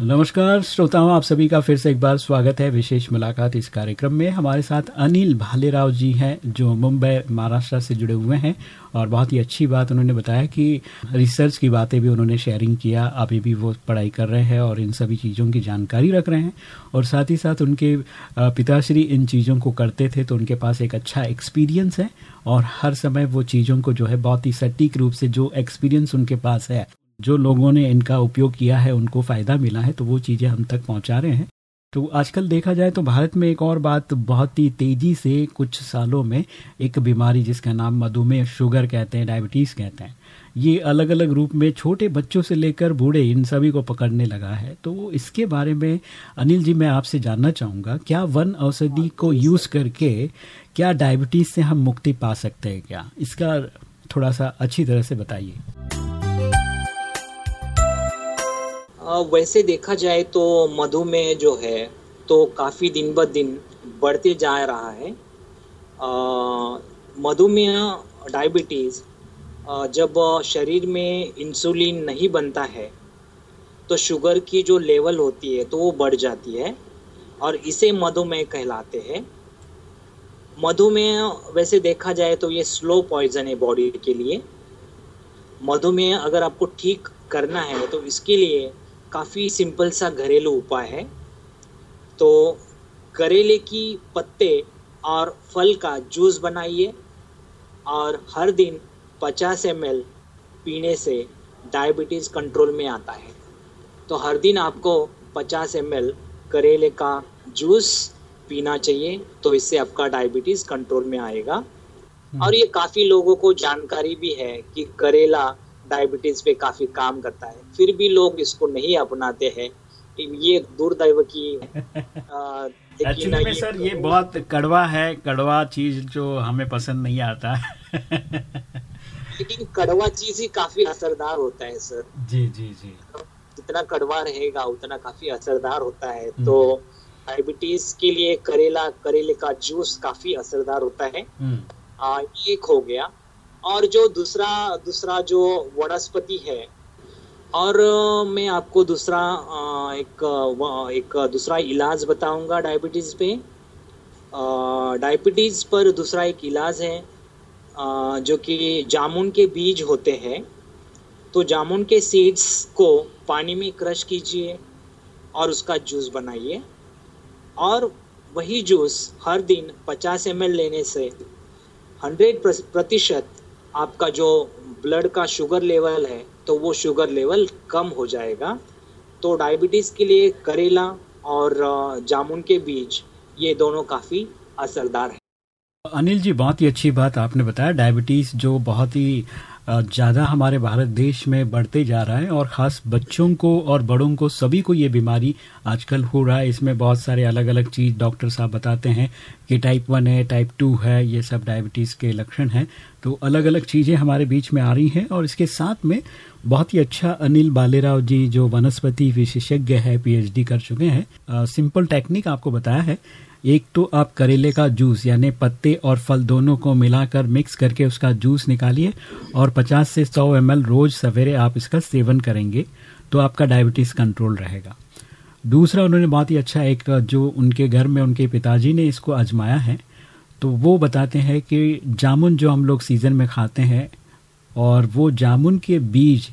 नमस्कार, श्रोताओं, आप सभी का फिर से एक बार स्वागत है विशेष मुलाकात इस कार्यक्रम में। हमारे साथ अनिल भालेराव जी हैं, जो मुंबई, महाराष्ट्र से जुड़े हुए हैं और बहुत ही अच्छी बात उन्होंने बताया कि रिसर्च की बातें भी उन्होंने शेयरिंग किया, अभी भी वो पढ़ाई कर रहे हैं और इन सभी चीज़ों की जानकारी रख रहे हैं और साथ ही साथ उनके पिताश्री इन चीज़ों को करते थे तो उनके पास एक अच्छा एक्सपीरियंस है और हर समय वो चीज़ों को जो है बहुत ही सटीक रूप से जो एक्सपीरियंस उनके पास है जो लोगों ने इनका उपयोग किया है, उनको फ़ायदा मिला है तो वो चीज़ें हम तक पहुँचा रहे हैं। तो आजकल देखा जाए तो भारत में एक और बात बहुत ही तेज़ी से कुछ सालों में एक बीमारी जिसका नाम मधुमेह शुगर कहते हैं, डायबिटीज़ कहते हैं, ये अलग अलग रूप में छोटे बच्चों से लेकर बूढ़े, इन सभी को पकड़ने लगा है। तो इसके बारे में अनिल जी, मैं आपसे जानना चाहूँगा, क्या वन औषधि को यूज़ करके क्या डायबिटीज़ से हम मुक्ति पा सकते हैं क्या? इसका थोड़ा सा अच्छी तरह से बताइए। वैसे देखा जाए तो मधुमेह जो है तो काफ़ी दिन ब दिन बढ़ते जा रहा है। मधुमेह डायबिटीज़ जब शरीर में इंसुलिन नहीं बनता है तो शुगर की जो लेवल होती है तो वो बढ़ जाती है और इसे मधुमेह कहलाते हैं। मधुमेह, वैसे देखा जाए तो ये स्लो पॉइजन है बॉडी के लिए। मधुमेह अगर आपको ठीक करना है तो इसके लिए काफ़ी सिंपल सा घरेलू उपाय है। तो करेले की पत्ते और फल का जूस बनाइए और हर दिन 50 एम पीने से डायबिटीज़ कंट्रोल में आता है। तो हर दिन आपको 50 एम करेले का जूस पीना चाहिए तो इससे आपका डायबिटीज़ कंट्रोल में आएगा। हम्म। और ये काफ़ी लोगों को जानकारी भी है कि करेला डायबिटीज़ पे काफ़ी काम करता है। फिर भी लोग इसको नहीं अपनाते हैं। ये दुर्दैव की एक्चुअली में सर ये बहुत कड़वा है कड़वा चीज़ जो हमें पसंद नहीं आता। लेकिन कड़वा चीज़ ही काफ़ी असरदार होता है सर। जी जी जी। जितना कड़वा रहेगा उतना काफ़ी असरदार होता है। हम्म। तो डायबिटीज़ के लिए करेला करेले का जूस काफ़ी असरदार होता है। हम्म, आ, एक हो गया। और जो दूसरा दूसरा जो वनस्पति है, और मैं आपको दूसरा एक एक दूसरा इलाज बताऊँगा डायबिटीज़ पे। डायबिटीज़ पर दूसरा एक इलाज है जो कि जामुन के बीज होते हैं। तो जामुन के सीड्स को पानी में क्रश कीजिए और उसका जूस बनाइए। और वही जूस हर दिन 50 एम लेने से 100 प्रतिशत आपका जो ब्लड का शुगर लेवल है तो वो शुगर लेवल कम हो जाएगा। तो डायबिटीज़ के लिए करेला और जामुन के बीज, ये दोनों काफ़ी असरदार है। अनिल जी, बहुत ही अच्छी बात आपने बताया। डायबिटीज़ जो बहुत ही ज़्यादा हमारे भारत देश में बढ़ते जा रहा है और ख़ास बच्चों को और बड़ों को सभी को ये बीमारी आजकल हो रहा है। इसमें बहुत सारे अलग अलग चीज़ डॉक्टर साहब बताते हैं कि टाइप वन है टाइप टू है, ये सब डायबिटीज़ के लक्षण हैं। तो अलग अलग चीज़ें हमारे बीच में आ रही हैं और इसके साथ में बहुत ही अच्छा अनिल बालेराव जी, जो वनस्पति विशेषज्ञ है पीएचडी कर चुके हैं। सिंपल टेक्निक आपको बताया है एक तो आप करेले का जूस, यानी पत्ते और फल दोनों को मिलाकर मिक्स करके उसका जूस निकालिए और 50 से 100 एम रोज सवेरे आप इसका सेवन करेंगे तो आपका डायबिटीज़ कंट्रोल रहेगा। दूसरा, उन्होंने बहुत ही अच्छा एक जो उनके घर में उनके पिताजी ने इसको आजमाया है तो वो बताते हैं कि जामुन जो हम लोग सीज़न में खाते हैं और वो जामुन के बीज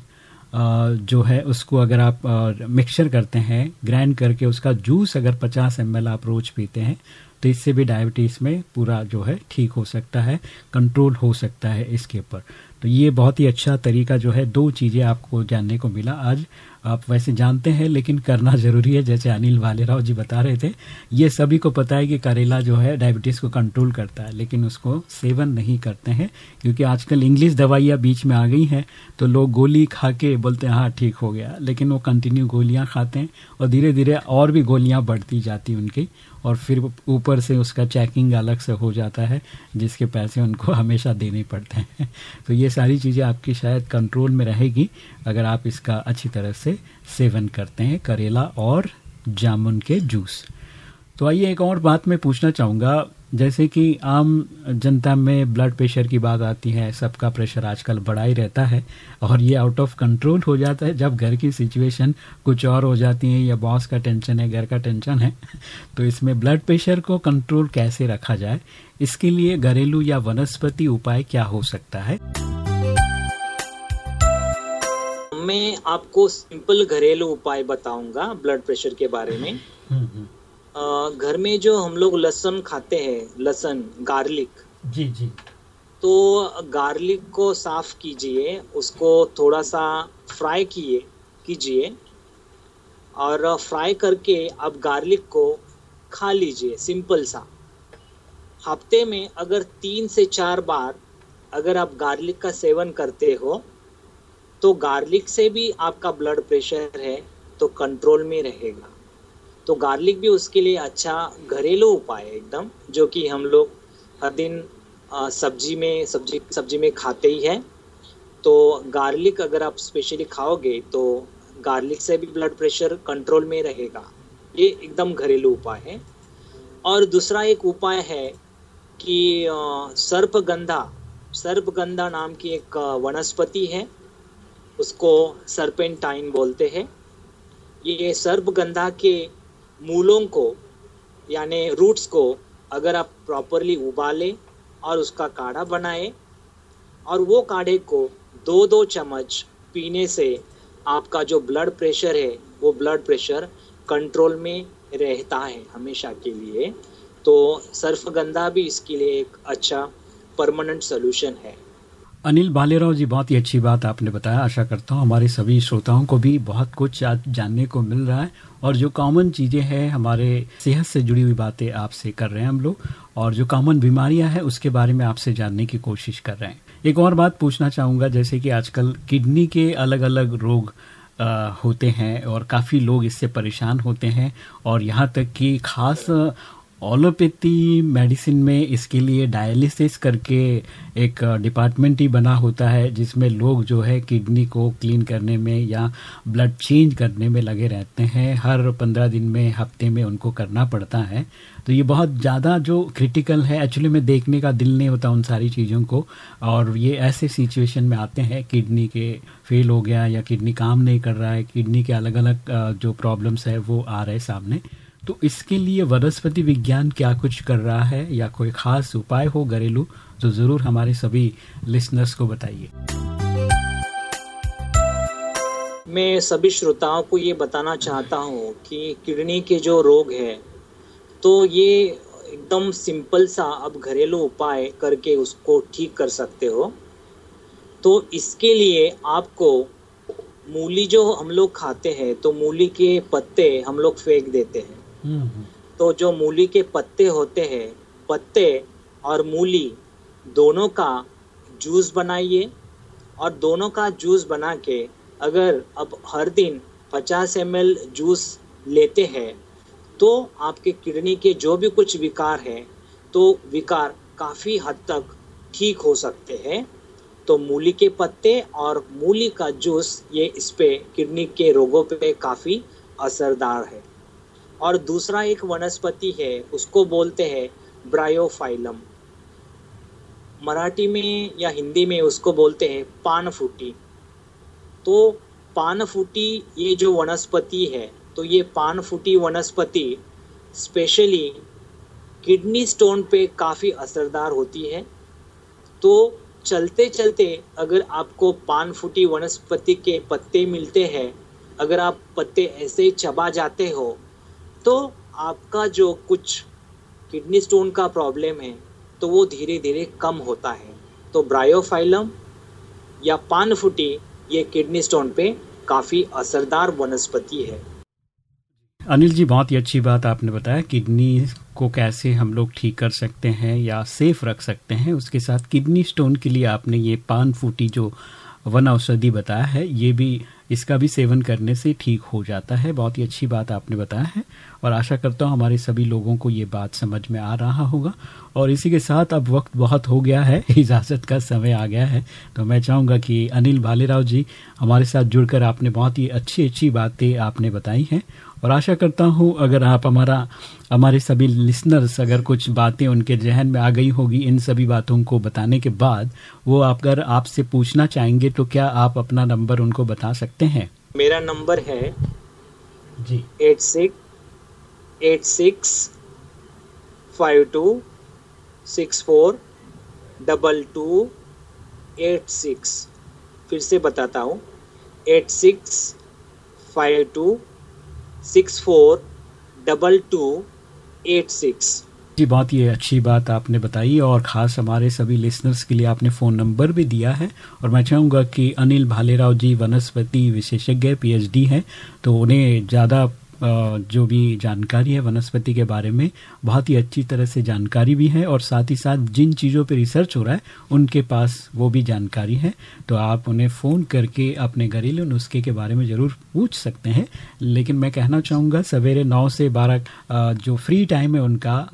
जो है उसको अगर आप मिक्सचर करते हैं ग्राइंड करके उसका जूस अगर 50 एम आप रोज पीते हैं तो इससे भी डायबिटीज़ में पूरा जो है ठीक हो सकता है कंट्रोल हो सकता है इसके ऊपर। तो ये बहुत ही अच्छा तरीका जो है, दो चीज़ें आपको जानने को मिला। आज आप वैसे जानते हैं, लेकिन करना ज़रूरी है, जैसे अनिल वालेराव जी बता रहे थे। ये सभी को पता है कि करेला जो है, डायबिटीज़ को कंट्रोल करता है, लेकिन उसको सेवन नहीं करते हैं, क्योंकि आजकल इंग्लिश दवाइयाँ बीच में आ गई हैं तो लोग गोली खा के बोलते हैं हाँ ठीक हो गया। लेकिन वो कंटिन्यू गोलियाँ खाते हैं, और धीरे धीरे और भी गोलियाँ बढ़ती जाती उनकी। और फिर ऊपर से उसका चेकिंग अलग से हो जाता है, जिसके पैसे उनको हमेशा देने पड़ते हैं। तो ये सारी चीज़ें आपकी शायद कंट्रोल में रहेगी, अगर आप इसका अच्छी तरह से सेवन करते हैं, करेला और जामुन के जूस तो आइए एक और बात मैं पूछना चाहूँगा जैसे कि आम जनता में ब्लड प्रेशर की बात आती है सबका प्रेशर आजकल बढ़ा ही रहता है और ये आउट ऑफ़ कंट्रोल हो जाता है। जब घर की सिचुएशन कुछ और हो जाती है या बॉस का टेंशन है घर का टेंशन है तो इसमें ब्लड प्रेशर को कंट्रोल कैसे रखा जाए? इसके लिए घरेलू या वनस्पति उपाय क्या हो सकता है? मैं आपको सिंपल घरेलू उपाय बताऊँगा ब्लड प्रेशर के बारे में। अ, घर में जो हम लोग लहसुन खाते हैं लहसुन गार्लिक। जी जी। तो गार्लिक को साफ़ कीजिए उसको थोड़ा सा फ्राई किए कीजिए और फ्राई करके आप गार्लिक को खा लीजिए सिंपल सा। हफ़्ते में अगर तीन से चार बार अगर आप गार्लिक का सेवन करते हो तो गार्लिक से भी आपका ब्लड प्रेशर है तो कंट्रोल में रहेगा। तो गार्लिक भी उसके लिए अच्छा घरेलू उपाय है एकदम, जो कि हम लोग हर दिन सब्ज़ी में, सब्ज़ी सब्ज़ी में खाते ही है। तो गार्लिक अगर आप स्पेशली खाओगे तो गार्लिक से भी ब्लड प्रेशर कंट्रोल में रहेगा। ये एकदम घरेलू उपाय है। और दूसरा एक उपाय है कि सर्पगंधा सर्पगंधा नाम की एक वनस्पति है, उसको सरपेंटाइन बोलते हैं। ये सर्पगंधा के मूलों को, यानी रूट्स को, अगर आप प्रॉपरली उबालें और उसका काढ़ा बनाएँ और वो काढ़े को दो दो चम्मच पीने से आपका जो ब्लड प्रेशर है, वो ब्लड प्रेशर कंट्रोल में रहता है हमेशा के लिए। तो सर्फगंधा भी इसके लिए एक अच्छा परमानेंट सोल्यूशन है। अनिल बालेराव जी बहुत ही अच्छी बात आपने बताया। आशा करता हूँ हमारे सभी श्रोताओं को भी बहुत कुछ आज जानने को मिल रहा है और जो कॉमन चीज़ें हैं हमारे सेहत से जुड़ी हुई बातें आपसे कर रहे हैं हम लोग और जो कॉमन बीमारियाँ हैं उसके बारे में आपसे जानने की कोशिश कर रहे हैं। एक और बात पूछना चाहूँगा जैसे कि आजकल किडनी के अलग अलग रोग आ, होते हैं और काफ़ी लोग इससे परेशान होते हैं और यहाँ तक कि खास ओलोपैथी मेडिसिन में इसके लिए डायलिसिस करके एक डिपार्टमेंट ही बना होता है, जिसमें लोग जो है किडनी को क्लीन करने में या ब्लड चेंज करने में लगे रहते हैं। हर पंद्रह दिन में, हफ़्ते में उनको करना पड़ता है। तो ये बहुत ज़्यादा जो क्रिटिकल है एक्चुअली में देखने का दिल नहीं होता उन सारी चीज़ों को। और ये ऐसे सिचुएशन में आते हैं किडनी के फेल हो गया या किडनी काम नहीं कर रहा है किडनी के अलग अलग जो प्रॉब्लम्स है, वो आ रहे सामने। तो इसके लिए वनस्पति विज्ञान क्या कुछ कर रहा है या कोई खास उपाय हो घरेलू तो ज़रूर हमारे सभी लिसनर्स को बताइए। मैं सभी श्रोताओं को ये बताना चाहता हूँ कि किडनी के जो रोग है तो ये एकदम सिंपल सा अब घरेलू उपाय करके उसको ठीक कर सकते हो। तो इसके लिए आपको मूली जो हम लोग खाते हैं तो मूली के पत्ते हम लोग फेंक देते हैं। तो जो मूली के पत्ते होते हैं, पत्ते और मूली, दोनों का जूस बनाइए और दोनों का जूस बना के अगर अब हर दिन 50 एम जूस लेते हैं तो आपके किडनी के जो भी कुछ विकार हैं तो विकार काफ़ी हद तक ठीक हो सकते हैं। तो मूली के पत्ते और मूली का जूस, ये इस पे किडनी के रोगों पे काफ़ी असरदार है। और दूसरा एक वनस्पति है, उसको बोलते हैं ब्रायोफाइलम। मराठी में या हिंदी में उसको बोलते हैं पान फूटी तो पान फूटी ये जो वनस्पति है तो ये पान फूटी वनस्पति स्पेशली किडनी स्टोन पे काफ़ी असरदार होती है। तो चलते चलते अगर आपको पान फूटी वनस्पति के पत्ते मिलते हैं, अगर आप पत्ते ऐसे ही चबा जाते हो तो आपका जो कुछ किडनी स्टोन का प्रॉब्लम है तो वो धीरे धीरे कम होता है। तो ब्रायोफाइलम या पान फुटी ये किडनी स्टोन पे काफ़ी असरदार वनस्पति है। अनिल जी, बहुत ही अच्छी बात आपने बताया, किडनी को कैसे हम लोग ठीक कर सकते हैं या सेफ़ रख सकते हैं। उसके साथ किडनी स्टोन के लिए आपने ये पान फूटी जो वन औषधि बताया है, ये भी इसका भी सेवन करने से ठीक हो जाता है। बहुत ही अच्छी बात आपने बताया है और आशा करता हूँ हमारे सभी लोगों को ये बात समझ में आ रहा होगा। और इसी के साथ अब वक्त बहुत हो गया है, इजाज़त का समय आ गया है। तो मैं चाहूँगा कि अनिल भालेराव जी हमारे साथ जुड़कर आपने बहुत ही अच्छी अच्छी बातें आपने बताई हैं और आशा करता हूँ अगर आप हमारा हमारे सभी लिसनर्स अगर कुछ बातें उनके जहन में आ गई होगी इन सभी बातों को बताने के बाद वो आप अगर आपसे पूछना चाहेंगे तो क्या आप अपना नंबर उनको बता सकते हैं? मेरा नंबर है जी। Eight six eight six five two six four double two eight six. फिर से बताता हूँ eight six five two six four double two eight six. जी, बहुत ही अच्छी बात आपने बताई और ख़ास हमारे सभी लिसनर्स के लिए आपने फ़ोन नंबर भी दिया है और मैं चाहूँगा कि अनिल भालेराव जी वनस्पति विशेषज्ञ, पीएचडी हैं तो उन्हें ज़्यादा जो भी जानकारी है वनस्पति के बारे में, बहुत ही अच्छी तरह से जानकारी भी है और साथ ही साथ जिन चीज़ों पर रिसर्च हो रहा है, उनके पास वो भी जानकारी है। तो आप उन्हें फ़ोन करके अपने घरेलू नुस्खे के बारे में ज़रूर पूछ सकते हैं। लेकिन मैं कहना चाहूँगा, सवेरे नौ से बारह जो फ्री टाइम है उनका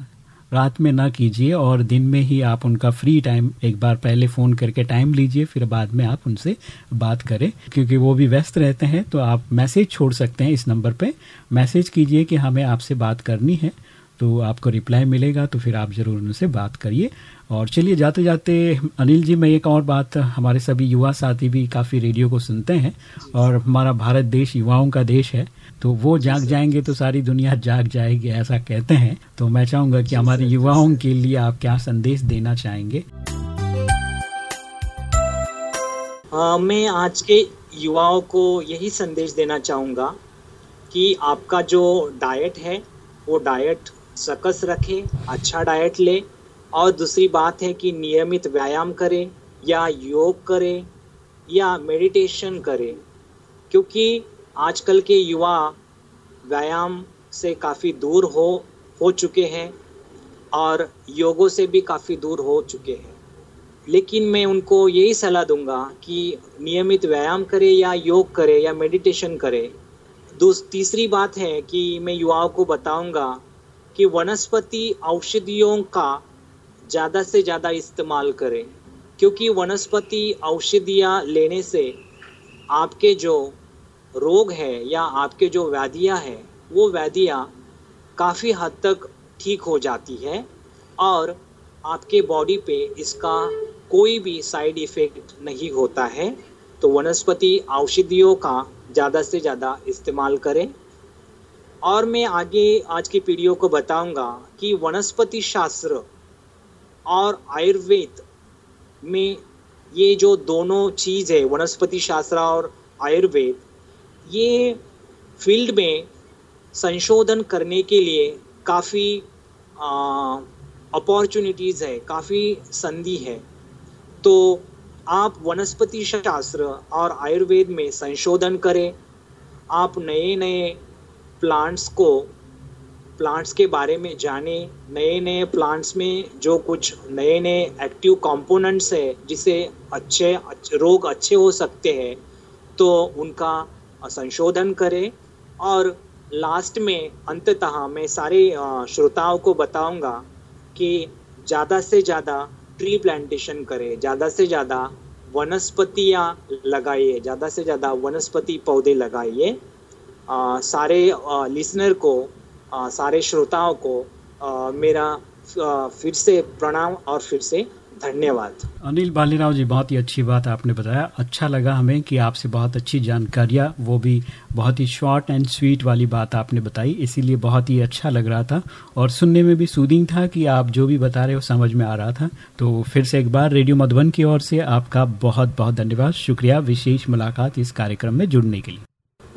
रात में ना कीजिए और दिन में ही आप उनका फ्री टाइम एक बार पहले फ़ोन करके टाइम लीजिए, फिर बाद में आप उनसे बात करें। क्योंकि वो भी व्यस्त रहते हैं तो आप मैसेज छोड़ सकते हैं इस नंबर पे। मैसेज कीजिए कि हमें आपसे बात करनी है तो आपको रिप्लाई मिलेगा तो फिर आप ज़रूर उनसे बात करिए। और चलिए जाते जाते अनिल जी, मैं एक और बात, हमारे सभी युवा साथी भी काफ़ी रेडियो को सुनते हैं। और हमारा भारत देश युवाओं का देश है। तो वो जाग जाएँगे तो सारी दुनिया जाग जाएगी ऐसा कहते हैं। तो मैं चाहूँगा कि हमारे युवाओं के लिए आप क्या संदेश देना चाहेंगे? आ, मैं आज के युवाओं को यही संदेश देना चाहूँगा कि आपका जो डाइट है वो डाइट सकस रखे अच्छा डाइट ले। और दूसरी बात है कि नियमित व्यायाम करें या योग करें या मेडिटेशन करें। क्योंकि आजकल के युवा व्यायाम से काफ़ी दूर हो हो चुके हैं और योगों से भी काफ़ी दूर हो चुके हैं। लेकिन मैं उनको यही सलाह दूँगा कि नियमित व्यायाम करें या योग करें या मेडिटेशन करें। दूस, तीसरी बात है कि मैं युवाओं को बताऊँगा कि वनस्पति औषधियों का ज़्यादा से ज़्यादा इस्तेमाल करें, क्योंकि वनस्पति औषधियाँ लेने से आपके जो रोग है या आपके जो व्याधियाँ हैं, वो व्याधियाँ काफ़ी हद तक ठीक हो जाती है और आपके बॉडी पे इसका कोई भी साइड इफ़ेक्ट नहीं होता है। तो वनस्पति औषधियों का ज़्यादा से ज़्यादा इस्तेमाल करें। और मैं आगे आज की पीढ़ियों को बताऊँगा कि वनस्पति शास्त्र और आयुर्वेद में ये जो दोनों चीज़ है, वनस्पति शास्त्र और आयुर्वेद ये फ़ील्ड में संशोधन करने के लिए काफ़ी अपॉर्चुनिटीज़ है काफ़ी संधि है। तो आप वनस्पति शास्त्र और आयुर्वेद में संशोधन करें। आप नए नए प्लांट्स को प्लांट्स के बारे में जाने। नए नए प्लांट्स में जो कुछ नए नए एक्टिव कंपोनेंट्स है जिसे अच्छे, अच्छे रोग अच्छे हो सकते हैं तो उनका संशोधन करें और लास्ट में अंततः मैं सारे श्रोताओं को बताऊँगा कि ज़्यादा से ज़्यादा ट्री प्लांटेशन करें ज़्यादा से ज़्यादा वनस्पतियाँ लगाइए ज़्यादा से ज़्यादा वनस्पति पौधे लगाइए। सारे लिसनर को आ, सारे श्रोताओं को आ, मेरा फिर से प्रणाम और फिर से धन्यवाद। अनिल बालीराव जी बहुत ही अच्छी बात आपने बताया। अच्छा लगा हमें कि आपसे बहुत अच्छी जानकारियाँ वो भी बहुत ही शॉर्ट एंड स्वीट वाली बात आपने बताई इसीलिए बहुत ही अच्छा लग रहा था। और सुनने में भी सूदिंग था कि आप जो भी बता रहे हो समझ में आ रहा था। तो फिर से एक बार रेडियो मधुबन की ओर से आपका बहुत बहुत धन्यवाद। शुक्रिया विशेष मुलाकात इस कार्यक्रम में जुड़ने के लिए।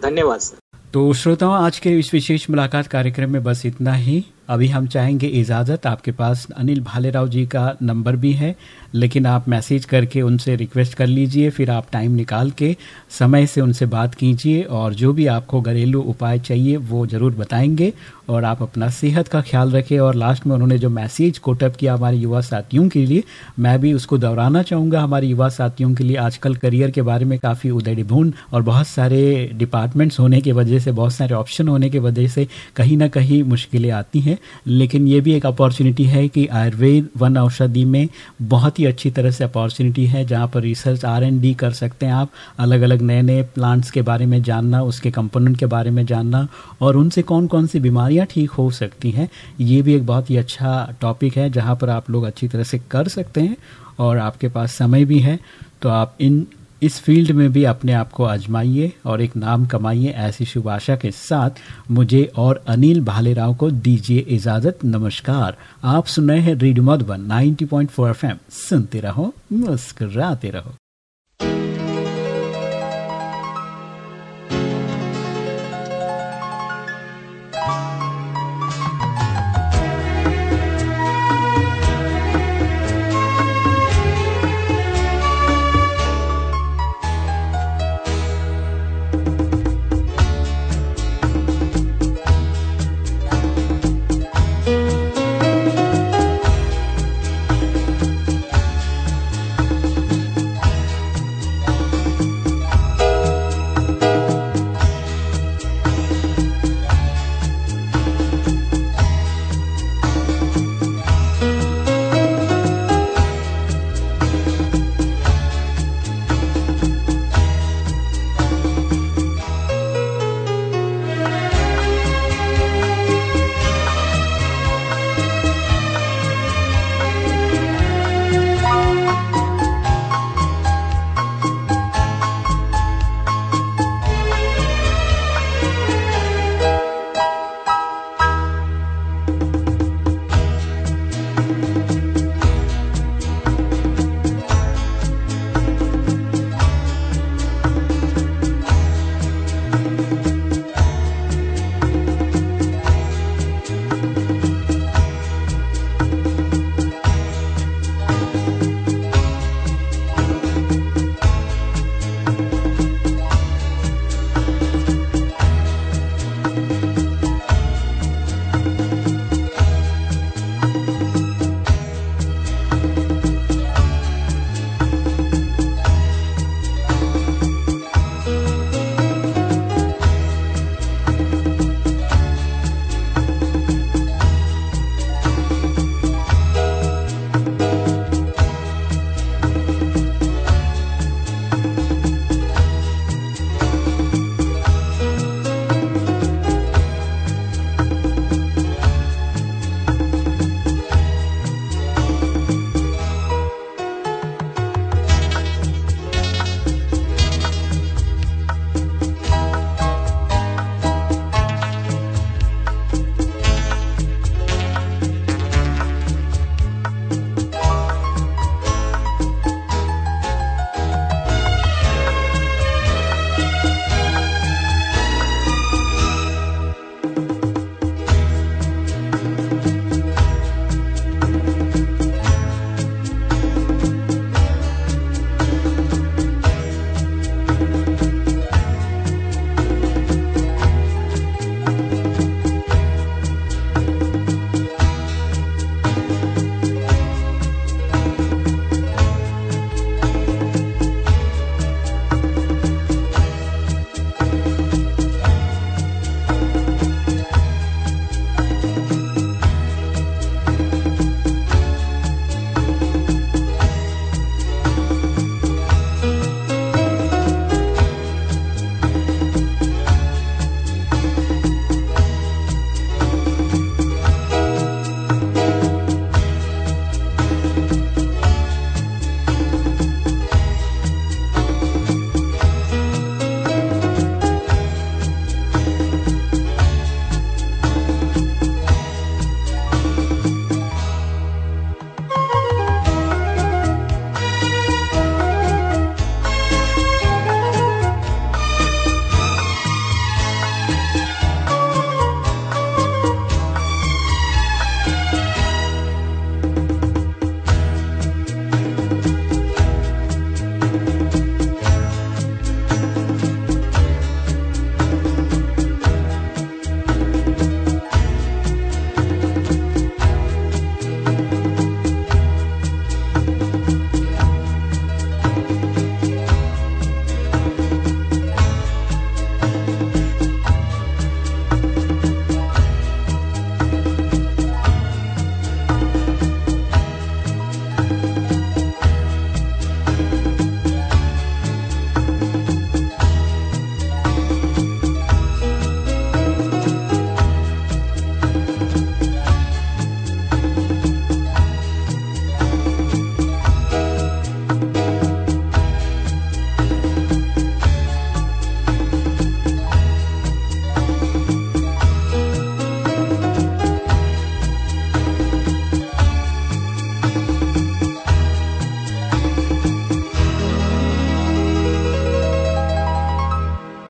धन्यवाद सर। तो श्रोताओं आज के इस विशेष मुलाकात कार्यक्रम में बस इतना ही। अभी हम चाहेंगे इजाज़त। आपके पास अनिल भालेराव जी का नंबर भी है, लेकिन आप मैसेज करके उनसे रिक्वेस्ट कर लीजिए, फिर आप टाइम निकाल के समय से उनसे बात कीजिए, और जो भी आपको घरेलू उपाय चाहिए वो ज़रूर बताएँगे, और आप अपना सेहत का ख्याल रखें। और लास्ट में उन्होंने जो मैसेज कोटअप किया हमारे युवा साथियों के लिए, मैं भी उसको दोहराना चाहूँगा। हमारे युवा साथियों के लिए आजकल करियर के बारे में काफ़ी उदयढून और बहुत सारे डिपार्टमेंट्स होने की वजह से, बहुत सारे ऑप्शन होने की वजह से कहीं ना कहीं मुश्किलें आती हैं। लेकिन ये भी एक अपॉर्चुनिटी है कि आयुर्वेद वन औषधि में बहुत ही अच्छी तरह से अपॉर्चुनिटी है, जहाँ पर रिसर्च आर एंड डी कर सकते हैं आप अलग अलग नए नए प्लांट्स के बारे में जानना, उसके कंपोनेंट के बारे में जानना, और उनसे कौन कौन सी बीमारियाँ ठीक हो सकती हैं, ये भी एक बहुत ही अच्छा टॉपिक है, जहाँ पर आप लोग अच्छी तरह से कर सकते हैं, और आपके पास समय भी है तो आप इन इस फ़ील्ड में भी अपने आप को आजमाइए और एक नाम कमाइए ऐसी शुभ आशा के साथ मुझे और अनिल भालेराव को दीजिए इजाज़त। नमस्कार। आप सुन रहे हैं रेडियो मधुबन 90.4 एफएम। सुनते रहो, मुस्कुराते रहो।